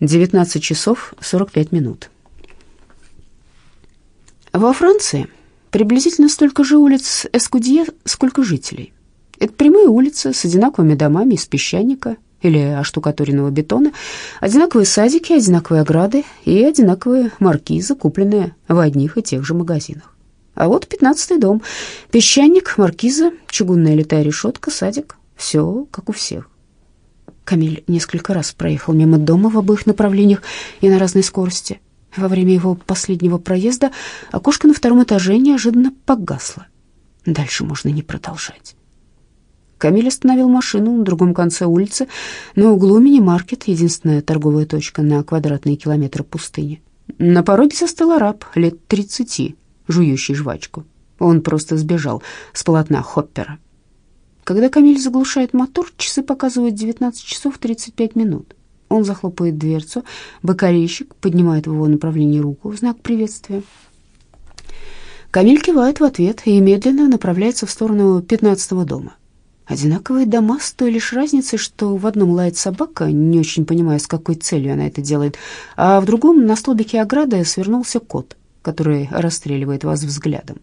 19 часов 45 минут. Во Франции приблизительно столько же улиц Эскудье, сколько жителей. Это прямые улицы с одинаковыми домами из песчаника или оштукатуренного бетона, одинаковые садики, одинаковые ограды и одинаковые маркизы, купленные в одних и тех же магазинах. А вот пятнадцатый дом. Песчаник, маркиза, чугунная литая решетка, садик. Все как у всех. Камиль несколько раз проехал мимо дома в обоих направлениях и на разной скорости. Во время его последнего проезда окошко на втором этаже неожиданно погасло. Дальше можно не продолжать. Камиль остановил машину на другом конце улицы, на углу мини-маркет, единственная торговая точка на квадратные километры пустыни. На пороге застыл араб лет тридцати, жующий жвачку. Он просто сбежал с полотна Хоппера. Когда Камиль заглушает мотор, часы показывают 19 часов 35 минут. Он захлопывает дверцу, бакалейщик поднимает в его направлении руку в знак приветствия. Камиль кивает в ответ и медленно направляется в сторону пятнадцатого дома. Одинаковые дома с той лишь разницей, что в одном лает собака, не очень понимая, с какой целью она это делает, а в другом на столбике ограды свернулся кот, который расстреливает вас взглядом.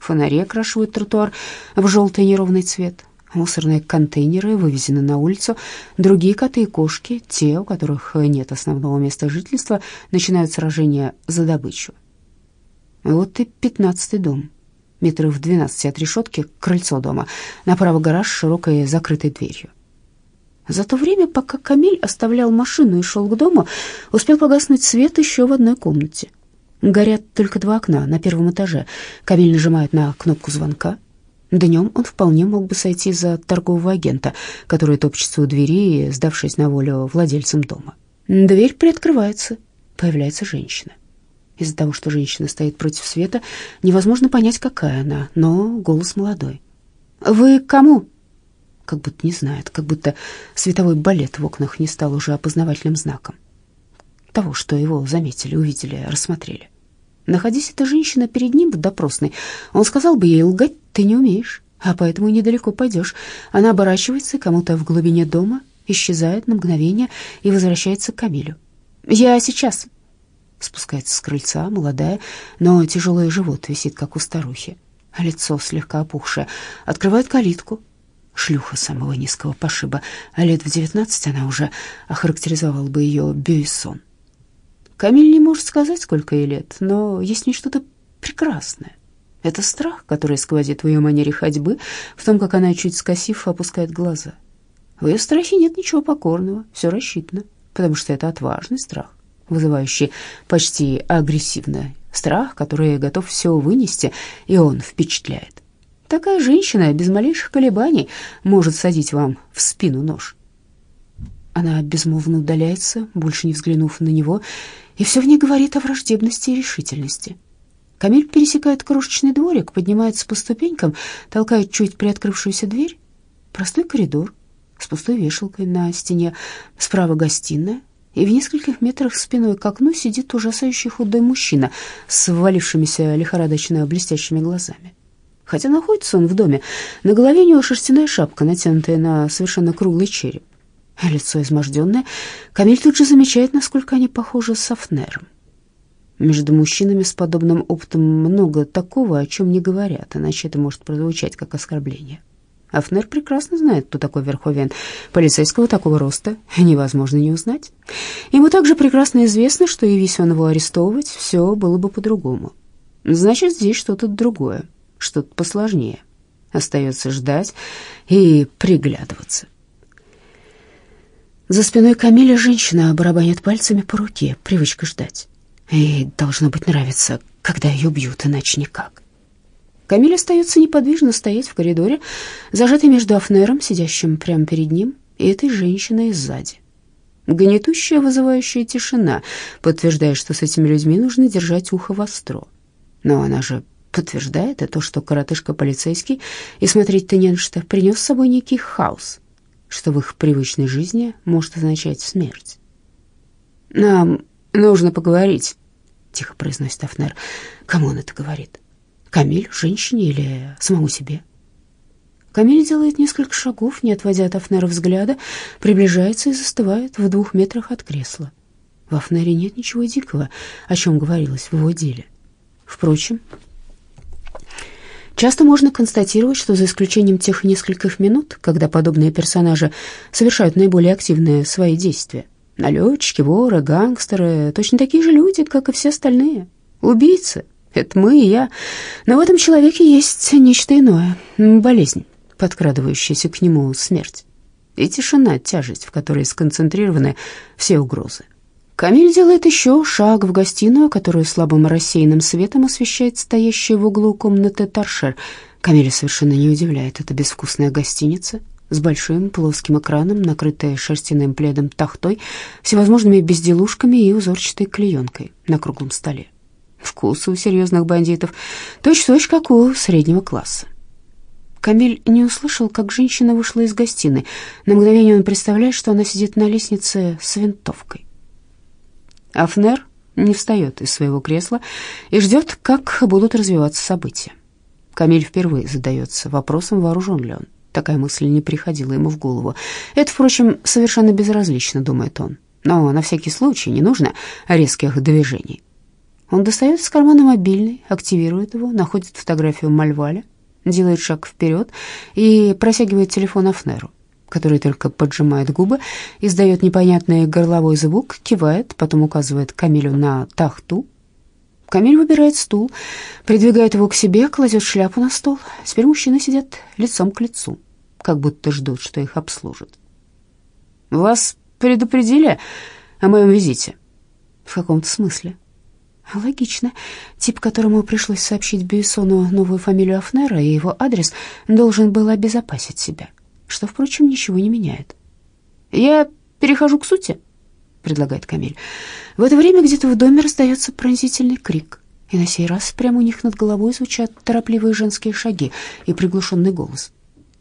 Фонари окрашивают тротуар в желтый неровный цвет. Мусорные контейнеры вывезены на улицу. Другие коты и кошки, те, у которых нет основного места жительства, начинают сражение за добычу. Вот и пятнадцатый дом метров в двенадцати от решетки, крыльцо дома, направо гараж с широкой закрытой дверью. За то время, пока Камиль оставлял машину и шел к дому, успел погаснуть свет еще в одной комнате. Горят только два окна на первом этаже. Камиль нажимает на кнопку звонка. Днем он вполне мог бы сойти за торгового агента, который топчется у двери, сдавшись на волю владельцам дома. Дверь приоткрывается, появляется женщина. Из-за того, что женщина стоит против света, невозможно понять, какая она, но голос молодой. «Вы кому?» Как будто не знает, как будто световой балет в окнах не стал уже опознавательным знаком. Того, что его заметили, увидели, рассмотрели. Находясь эта женщина перед ним в допросной, он сказал бы ей, лгать ты не умеешь, а поэтому недалеко пойдешь. Она оборачивается кому-то в глубине дома, исчезает на мгновение и возвращается к Камилю. «Я сейчас», спускается с крыльца, молодая, но тяжелый живот висит, как у старухи, лицо слегка опухшее. Открывает калитку. Шлюха самого низкого пошиба, лет в девятнадцать она уже охарактеризовала бы ее Бюйсон. Камиль не может сказать, сколько ей лет, но есть в ней что-то прекрасное. Это страх, который сквозит в ее манере ходьбы, в том, как она, чуть скосив, опускает глаза. В ее страхе нет ничего покорного, все рассчитано, потому что это отважный страх вызывающий почти агрессивный страх, который готов все вынести, и он впечатляет. Такая женщина без малейших колебаний может садить вам в спину нож. Она безмолвно удаляется, больше не взглянув на него, и все в ней говорит о враждебности и решительности. Камиль пересекает крошечный дворик, поднимается по ступенькам, толкает чуть приоткрывшуюся дверь. Простой коридор с пустой вешалкой на стене, справа гостиная, и в нескольких метрах спиной к окну сидит ужасающий худой мужчина с ввалившимися лихорадочно блестящими глазами. Хотя находится он в доме, на голове у него шерстяная шапка, натянутая на совершенно круглый череп. Лицо изможденное. Камиль тут же замечает, насколько они похожи с Афнером. Между мужчинами с подобным опытом много такого, о чем не говорят, иначе это может прозвучать как оскорбление. Афнер прекрасно знает, кто такой Верховен. Полицейского такого роста невозможно не узнать. Ему также прекрасно известно, что он его арестовывать, все было бы по-другому. Значит, здесь что-то другое, что-то посложнее. Остается ждать и приглядываться. За спиной Камиля женщина барабанит пальцами по руке, привычка ждать. И должно быть нравится, когда ее бьют, иначе никак. Камиль остается неподвижно стоять в коридоре, зажатый между Афнером, сидящим прямо перед ним, и этой женщиной сзади. Гнетущая, вызывающая тишина подтверждает, что с этими людьми нужно держать ухо востро. Но она же подтверждает и то, что коротышка полицейский, и смотреть-то не на что, принес с собой некий хаос, что в их привычной жизни может означать смерть. «Нам нужно поговорить», — тихо произносит Афнер. «Кому он это говорит?» Камиль, женщине или самому себе? Камиль делает несколько шагов, не отводя от Афнера взгляда, приближается и застывает в двух метрах от кресла. В Афнере нет ничего дикого, о чем говорилось в его деле. Впрочем, часто можно констатировать, что за исключением тех нескольких минут, когда подобные персонажи совершают наиболее активные свои действия, налетчики, воры, гангстеры — точно такие же люди, как и все остальные. Убийцы — это мы и я. Но в этом человеке есть нечто иное — болезнь, подкрадывающаяся к нему смерть. И тишина, тяжесть, в которой сконцентрированы все угрозы. Камиль делает еще шаг в гостиную, которую слабым рассеянным светом освещает стоящая в углу комнаты торшер. Камиля совершенно не удивляет эта безвкусная гостиница с большим плоским экраном, накрытая шерстяным пледом тахтой, всевозможными безделушками и узорчатой клеенкой на круглом столе. Вкус у серьезных бандитов точь-в-точь, как у среднего класса. Камиль не услышал, как женщина вышла из гостиной. На мгновение он представляет, что она сидит на лестнице с винтовкой. Афнер не встает из своего кресла и ждет, как будут развиваться события. Камиль впервые задается вопросом, вооружен ли он. Такая мысль не приходила ему в голову. Это, впрочем, совершенно безразлично, думает он. Но на всякий случай не нужно резких движений. Он достает из кармана мобильный, активирует его, находит фотографию Мальваля, делает шаг вперед и протягивает телефон Афнеру который только поджимает губы, издает непонятный горловой звук, кивает, потом указывает Камилю на тахту. Камиль выбирает стул, придвигает его к себе, кладет шляпу на стол. Теперь мужчины сидят лицом к лицу, как будто ждут, что их обслужат. «Вас предупредили о моем визите?» «В каком-то смысле?» Логично. Тип, которому пришлось сообщить Бюйсону новую фамилию Афнера и его адрес, должен был обезопасить себя что, впрочем, ничего не меняет. «Я перехожу к сути», — предлагает Камиль. В это время где-то в доме раздается пронзительный крик, и на сей раз прямо у них над головой звучат торопливые женские шаги и приглушенный голос.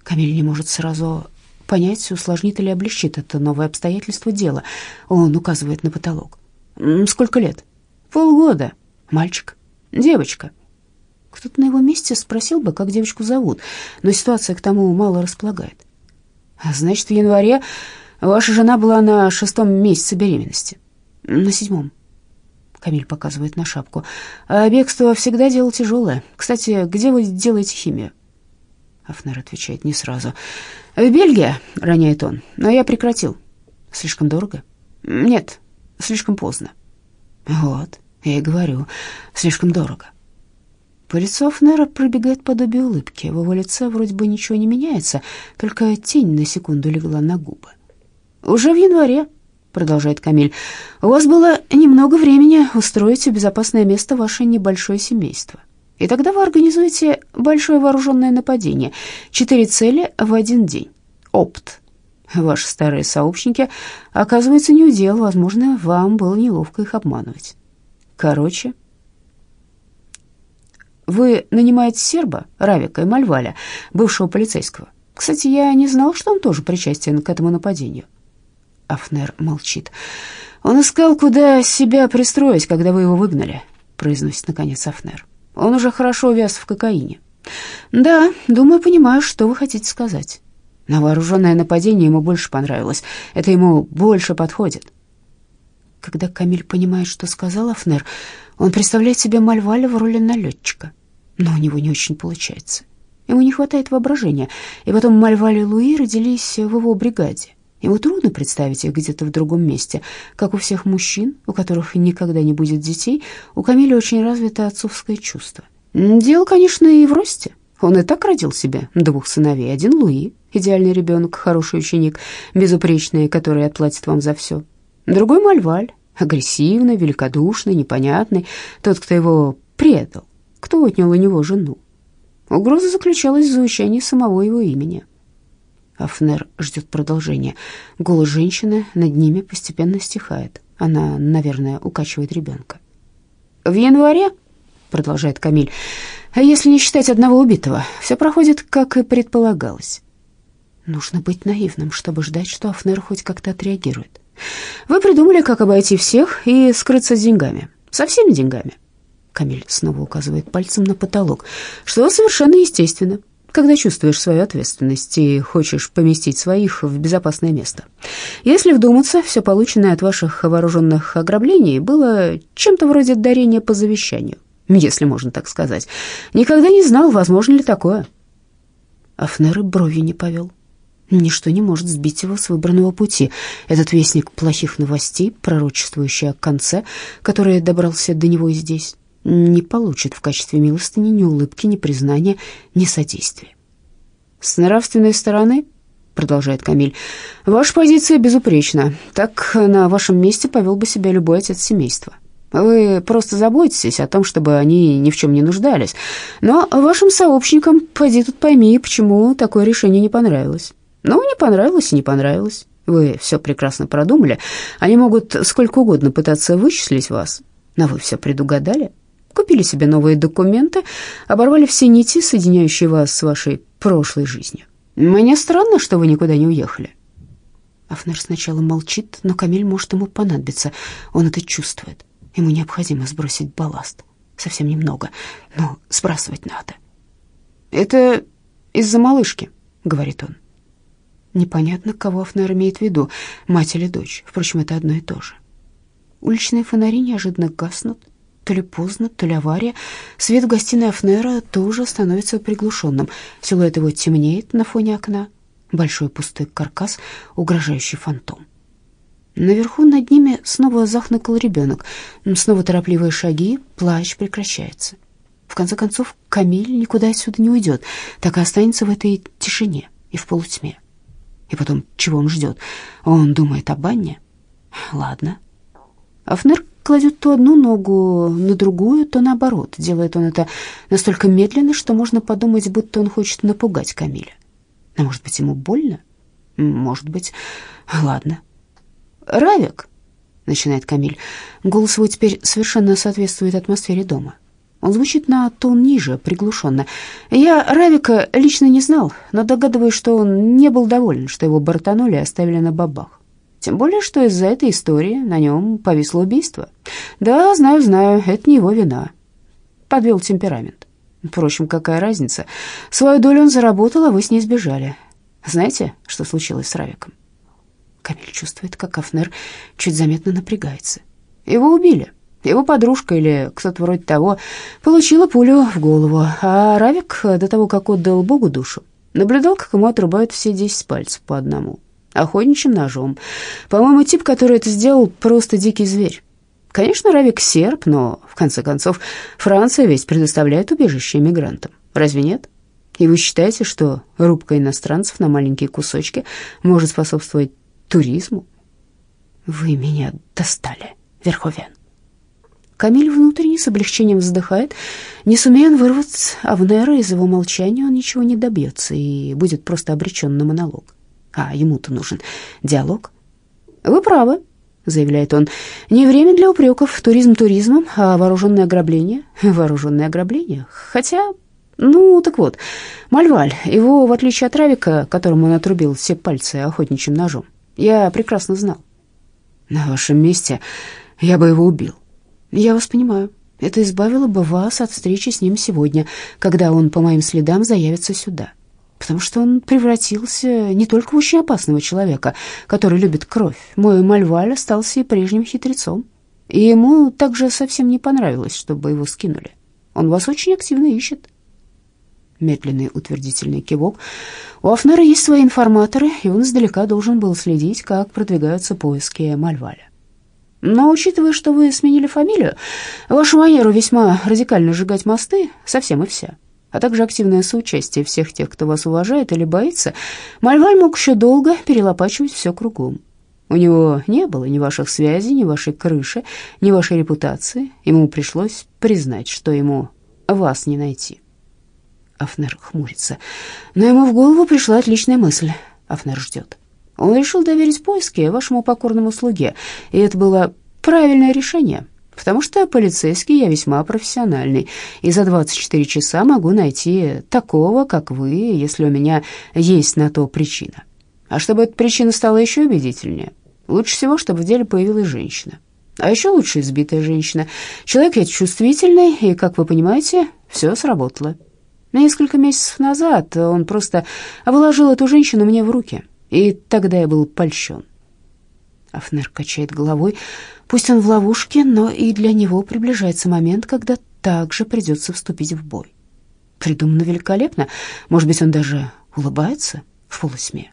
Камиль не может сразу понять, усложнит или облегчит это новое обстоятельство дела. Он указывает на потолок. «Сколько лет?» «Полгода. Мальчик. Девочка». Кто-то на его месте спросил бы, как девочку зовут, но ситуация к тому мало располагает. Значит, в январе ваша жена была на шестом месяце беременности. На седьмом. Камиль показывает на шапку. А бегство всегда дело тяжелое. Кстати, где вы делаете химию? Афнер отвечает не сразу. В Бельгии, роняет он, но я прекратил. Слишком дорого? Нет, слишком поздно. Вот, я и говорю, слишком дорого. По лицу Афнера пробегает подобие улыбки. В его лице вроде бы ничего не меняется, только тень на секунду легла на губы. «Уже в январе», — продолжает Камиль, — «у вас было немного времени устроить в безопасное место ваше небольшое семейство. И тогда вы организуете большое вооруженное нападение. Четыре цели в один день. Опт. Ваши старые сообщники, оказывается, не удел. Возможно, вам было неловко их обманывать. Короче, вы нанимаете серба, Равика и Мальваля, бывшего полицейского. Кстати, я не знал, что он тоже причастен к этому нападению. Афнер молчит. Он искал, куда себя пристроить, когда вы его выгнали, произносит наконец Афнер. Он уже хорошо увяз в кокаине. Да, думаю, понимаю, что вы хотите сказать. На вооруженное нападение ему больше понравилось. Это ему больше подходит. Когда Камиль понимает, что сказал Афнер, он представляет себе Мальваля в роли налетчика но у него не очень получается. Ему не хватает воображения, и потом Мальваль и Луи родились в его бригаде. Ему трудно представить их где-то в другом месте. Как у всех мужчин, у которых никогда не будет детей, у Камиля очень развито отцовское чувство. Дело, конечно, и в росте. Он и так родил себе двух сыновей. Один Луи, идеальный ребенок, хороший ученик, безупречный, который отплатит вам за все. Другой Мальваль, агрессивный, великодушный, непонятный, тот, кто его предал кто отнял у него жену. Угроза заключалась в звучании самого его имени. Афнер ждет продолжения. Голос женщины над ними постепенно стихает. Она, наверное, укачивает ребенка. «В январе», — продолжает Камиль, — «если не считать одного убитого, все проходит, как и предполагалось». Нужно быть наивным, чтобы ждать, что Афнер хоть как-то отреагирует. «Вы придумали, как обойти всех и скрыться с деньгами. Со всеми деньгами. Камиль снова указывает пальцем на потолок. Что совершенно естественно. когда чувствуешь свою ответственность и хочешь поместить своих в безопасное место. Если вдуматься, все полученное от ваших вооруженных ограблений было чем-то вроде дарения по завещанию, если можно так сказать. Никогда не знал, возможно ли такое. Афнер и брови не повел. Ничто не может сбить его с выбранного пути. Этот вестник плохих новостей, пророчествующий о конце, который добрался до него и здесь, не получит в качестве милостыни ни улыбки, ни признания, ни содействия. «С нравственной стороны, — продолжает Камиль, — ваша позиция безупречна. Так на вашем месте повел бы себя любой отец семейства. Вы просто заботитесь о том, чтобы они ни в чем не нуждались. Но вашим сообщникам, поди тут пойми, почему такое решение не понравилось. Ну, не понравилось и не понравилось. Вы все прекрасно продумали. Они могут сколько угодно пытаться вычислить вас, но вы все предугадали. Купили себе новые документы, оборвали все нити, соединяющие вас с вашей прошлой жизнью. Мне странно, что вы никуда не уехали. Афнер сначала молчит, но Камиль может ему понадобиться. Он это чувствует. Ему необходимо сбросить балласт. Совсем немного, но сбрасывать надо. «Это из-за малышки», — говорит он. Непонятно, кого Афнер имеет в виду, мать или дочь. Впрочем, это одно и то же. Уличные фонари неожиданно гаснут. То ли поздно, то ли авария. Свет в гостиной Афнера тоже становится приглушенным. Силуэт его темнеет на фоне окна. Большой пустой каркас, угрожающий фантом. Наверху над ними снова захныкал ребенок. Снова торопливые шаги, плач прекращается. В конце концов, Камиль никуда отсюда не уйдет, так и останется в этой тишине и в полутьме. И потом, чего он ждет? Он думает о банне? Ладно. Афнер кладет то одну ногу на другую, то наоборот. Делает он это настолько медленно, что можно подумать, будто он хочет напугать Камиля. А может быть, ему больно? Может быть. Ладно. «Равик», — начинает Камиль. Голос его теперь совершенно соответствует атмосфере дома. Он звучит на тон ниже, приглушенно. Я Равика лично не знал, но догадываюсь, что он не был доволен, что его бортанули и оставили на бабах. Тем более, что из-за этой истории на нем повисло убийство. Да, знаю, знаю, это не его вина. Подвел темперамент. Впрочем, какая разница? Свою долю он заработал, а вы с ней сбежали. Знаете, что случилось с Равиком? Камиль чувствует, как Афнер чуть заметно напрягается. Его убили. Его подружка или кто-то вроде того получила пулю в голову, а Равик, до того, как отдал Богу душу, наблюдал, как ему отрубают все десять пальцев по одному, охотничьим ножом. По-моему, тип, который это сделал, просто дикий зверь. Конечно, Равик серб, но, в конце концов, Франция ведь предоставляет убежище иммигрантам. Разве нет? И вы считаете, что рубка иностранцев на маленькие кусочки может способствовать туризму? Вы меня достали, Верховен. Камиль внутренне с облегчением вздыхает. Не сумея он вырвать Авнера из его молчания, он ничего не добьется и будет просто обречен на монолог. А ему-то нужен диалог. «Вы правы», — заявляет он. «Не время для упреков. Туризм туризмом, а вооруженное ограбление — вооруженное ограбление. Хотя, ну, так вот, Мальваль, его, в отличие от Равика, которому он отрубил все пальцы охотничьим ножом, я прекрасно знал. На вашем месте я бы его убил. Я вас понимаю. Это избавило бы вас от встречи с ним сегодня, когда он по моим следам заявится сюда. Потому что он превратился не только в очень опасного человека, который любит кровь. Мой Мальваль остался и прежним хитрецом. И ему также совсем не понравилось, чтобы его скинули. Он вас очень активно ищет. Медленный утвердительный кивок. У Афнера есть свои информаторы, и он издалека должен был следить, как продвигаются поиски Мальваля. Но учитывая, что вы сменили фамилию, вашу манеру весьма радикально сжигать мосты совсем и вся, а также активное соучастие всех тех, кто вас уважает или боится, Мальваль мог еще долго перелопачивать все кругом. У него не было ни ваших связей, ни вашей крыши, ни вашей репутации. Ему пришлось признать, что ему вас не найти. Афнер хмурится. Но ему в голову пришла отличная мысль. Афнер ждет. Он решил доверить поиски вашему покорному слуге, и это было правильное решение, потому что полицейский я весьма профессиональный, и за 24 часа могу найти такого, как вы, если у меня есть на то причина. А чтобы эта причина стала еще убедительнее, лучше всего, чтобы в деле появилась женщина. А еще лучше избитая женщина. Человек ведь чувствительный, и, как вы понимаете, все сработало. Несколько месяцев назад он просто вложил эту женщину мне в руки, и тогда я был польщен. Афнер качает головой. Пусть он в ловушке, но и для него приближается момент, когда также придется вступить в бой. Придумано великолепно. Может быть, он даже улыбается в полусьме.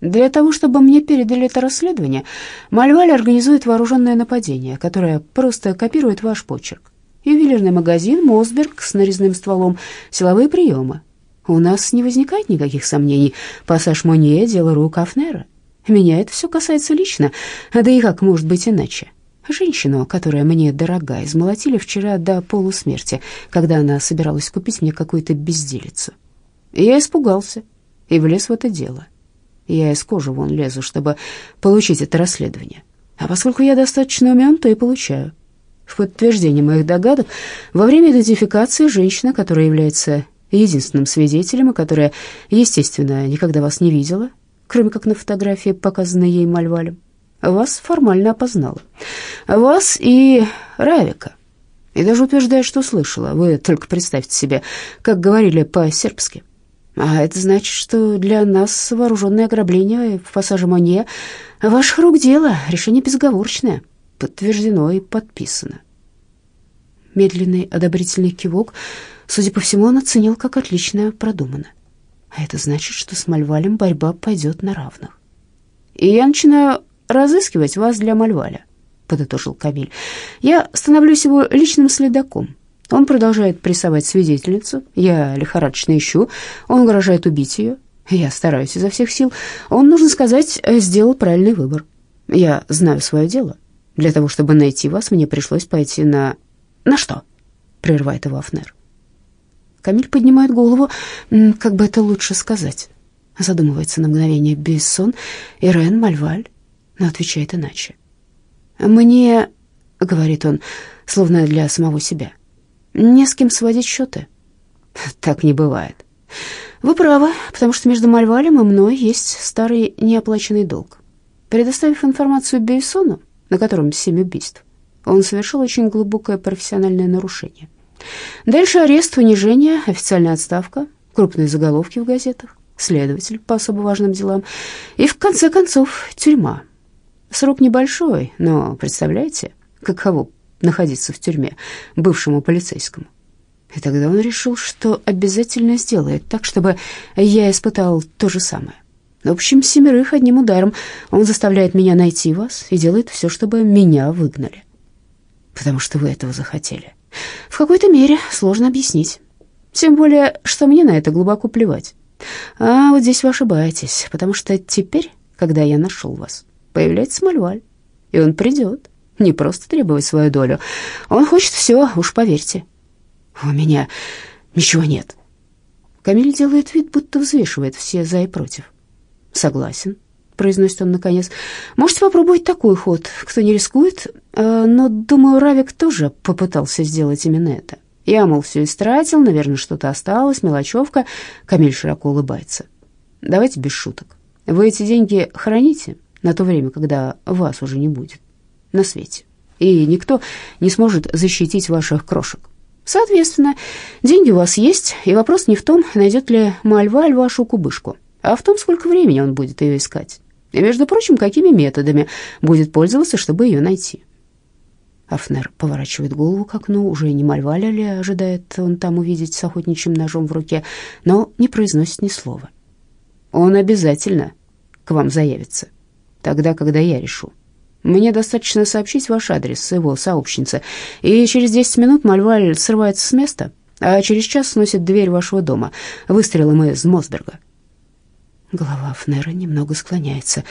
Для того, чтобы мне передали это расследование, Мальваль организует вооруженное нападение, которое просто копирует ваш почерк. Ювелирный магазин, Мосберг с нарезным стволом, силовые приемы. У нас не возникает никаких сомнений. Пассаж Монье — дело рук Афнера. Меня это все касается лично, да и как может быть иначе? Женщину, которая мне дорога, измолотили вчера до полусмерти, когда она собиралась купить мне какую-то безделицу. Я испугался и влез в это дело. Я из кожи вон лезу, чтобы получить это расследование. А поскольку я достаточно умен, то и получаю. В подтверждение моих догадок, во время идентификации женщина, которая является единственным свидетелем и которая, естественно, никогда вас не видела, кроме как на фотографии, показанной ей Мальвалем, вас формально опознала. Вас и Равика. И даже утверждает, что слышала. Вы только представьте себе, как говорили по-сербски. А это значит, что для нас вооруженное ограбление в пассаже Монье ваших рук дело, решение безоговорочное, подтверждено и подписано. Медленный одобрительный кивок, судя по всему, он оценил как отлично продумано. А это значит, что с Мальвалем борьба пойдет на равных. И я начинаю разыскивать вас для Мальваля, подытожил Камиль. Я становлюсь его личным следаком. Он продолжает прессовать свидетельницу, я лихорадочно ищу, он угрожает убить ее, я стараюсь изо всех сил. Он, нужно сказать, сделал правильный выбор. Я знаю свое дело. Для того, чтобы найти вас, мне пришлось пойти на... На что? Прерывает его Афнер. Камиль поднимает голову, как бы это лучше сказать. Задумывается на мгновение Бессон, Ирен, Мальваль, но отвечает иначе. «Мне, — говорит он, словно для самого себя, — не с кем сводить счеты». «Так не бывает». «Вы правы, потому что между Мальвалем и мной есть старый неоплаченный долг. Предоставив информацию Бейсону, на котором семь убийств, он совершил очень глубокое профессиональное нарушение. Дальше арест, унижение, официальная отставка, крупные заголовки в газетах, следователь по особо важным делам и, в конце концов, тюрьма. Срок небольшой, но представляете, каково находиться в тюрьме бывшему полицейскому. И тогда он решил, что обязательно сделает так, чтобы я испытал то же самое. В общем, семерых одним ударом он заставляет меня найти вас и делает все, чтобы меня выгнали. Потому что вы этого захотели. В какой-то мере сложно объяснить. Тем более, что мне на это глубоко плевать. А вот здесь вы ошибаетесь, потому что теперь, когда я нашел вас, появляется Мальваль, и он придет. Не просто требовать свою долю. Он хочет все, уж поверьте. У меня ничего нет. Камиль делает вид, будто взвешивает все за и против. Согласен. — произносит он наконец. «Можете попробовать такой ход. Кто не рискует, э, но, думаю, Равик тоже попытался сделать именно это. Я, мол, все истратил, наверное, что-то осталось, мелочевка». Камиль широко улыбается. «Давайте без шуток. Вы эти деньги храните на то время, когда вас уже не будет на свете, и никто не сможет защитить ваших крошек. Соответственно, деньги у вас есть, и вопрос не в том, найдет ли Мальваль вашу кубышку, а в том, сколько времени он будет ее искать. И, между прочим, какими методами будет пользоваться, чтобы ее найти. Афнер поворачивает голову к окну, уже не Мальваля ли ожидает он там увидеть с охотничьим ножом в руке, но не произносит ни слова. Он обязательно к вам заявится, тогда, когда я решу. Мне достаточно сообщить ваш адрес его сообщнице, и через 10 минут Мальваль срывается с места, а через час сносит дверь вашего дома выстрелом из Мосберга. Голова Фнера немного склоняется.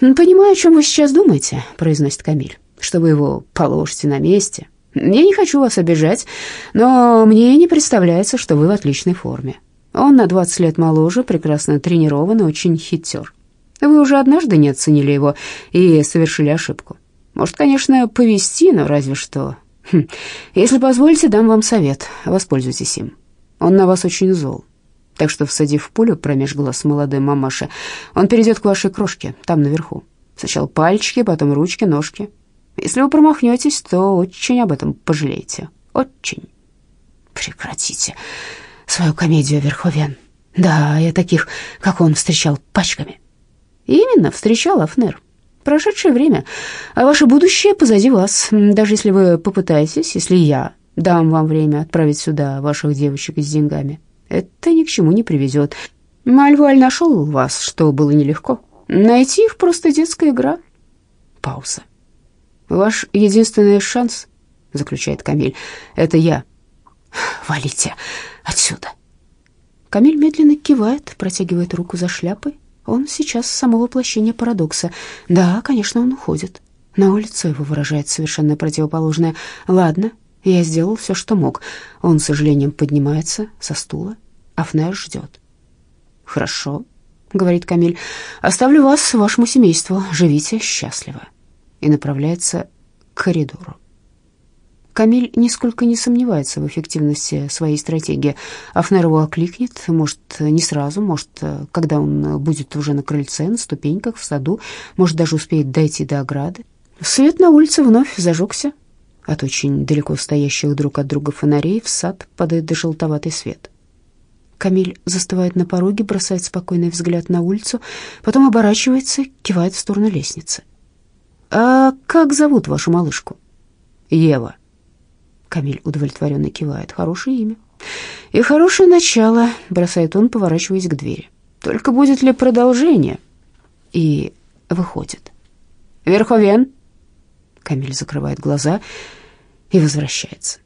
«Понимаю, о чем вы сейчас думаете», — произносит Камиль, «что вы его положите на месте. Я не хочу вас обижать, но мне не представляется, что вы в отличной форме. Он на 20 лет моложе, прекрасно тренирован и очень хитер. Вы уже однажды не оценили его и совершили ошибку. Может, конечно, повести, но разве что... Хм. Если позволите, дам вам совет, воспользуйтесь им. Он на вас очень зол». Так что, всадив пулю промеж глаз молодой мамаши, он перейдет к вашей крошке, там наверху. Сначала пальчики, потом ручки, ножки. Если вы промахнетесь, то очень об этом пожалеете. Очень. Прекратите. свою комедию Верховен. Да, я таких, как он, встречал пачками. Именно, встречал Афнер. Прошедшее время, а ваше будущее позади вас. Даже если вы попытаетесь, если я дам вам время отправить сюда ваших девочек с деньгами, это ни к чему не приведет. Мальвуаль нашел вас, что было нелегко. Найти их просто детская игра. Пауза. Ваш единственный шанс, заключает Камиль, это я. Валите отсюда. Камиль медленно кивает, протягивает руку за шляпой. Он сейчас само воплощение парадокса. Да, конечно, он уходит. На улице его выражает совершенно противоположное. Ладно, я сделал все, что мог. Он, с сожалением, поднимается со стула. Афнер ждет. Хорошо, говорит Камиль. Оставлю вас вашему семейству. Живите счастливо. И направляется к коридору. Камиль нисколько не сомневается в эффективности своей стратегии. Афнер его окликнет, может, не сразу, может, когда он будет уже на крыльце, на ступеньках, в саду, может, даже успеет дойти до ограды. Свет на улице вновь зажегся. От очень далеко стоящих друг от друга фонарей в сад падает желтоватый свет. Камиль застывает на пороге, бросает спокойный взгляд на улицу, потом оборачивается, кивает в сторону лестницы. «А как зовут вашу малышку?» «Ева», Камиль удовлетворенно кивает. Хорошее имя. И хорошее начало, бросает он, поворачиваясь к двери. Только будет ли продолжение? И выходит. Верховен. Камиль закрывает глаза и возвращается.